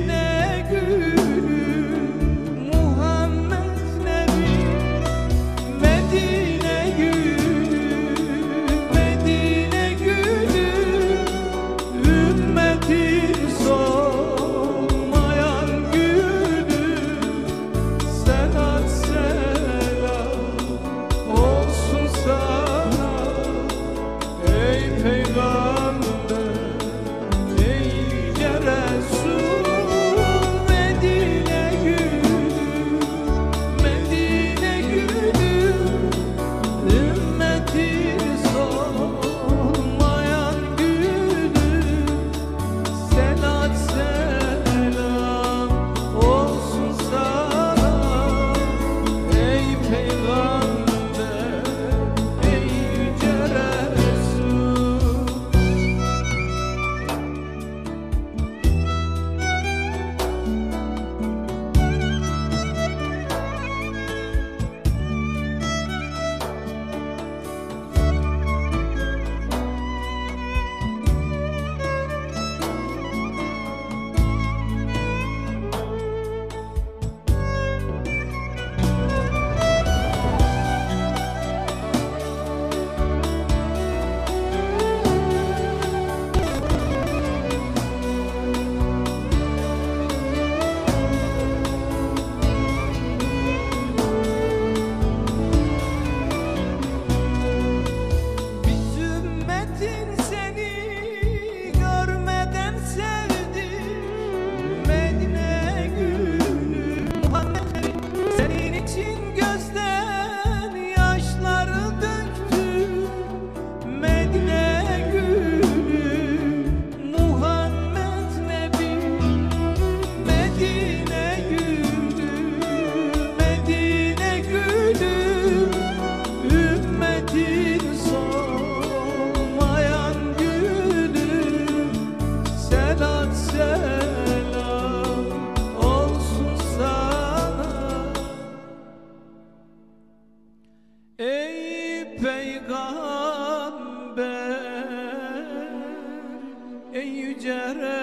내 Ey peygamber, ey yüce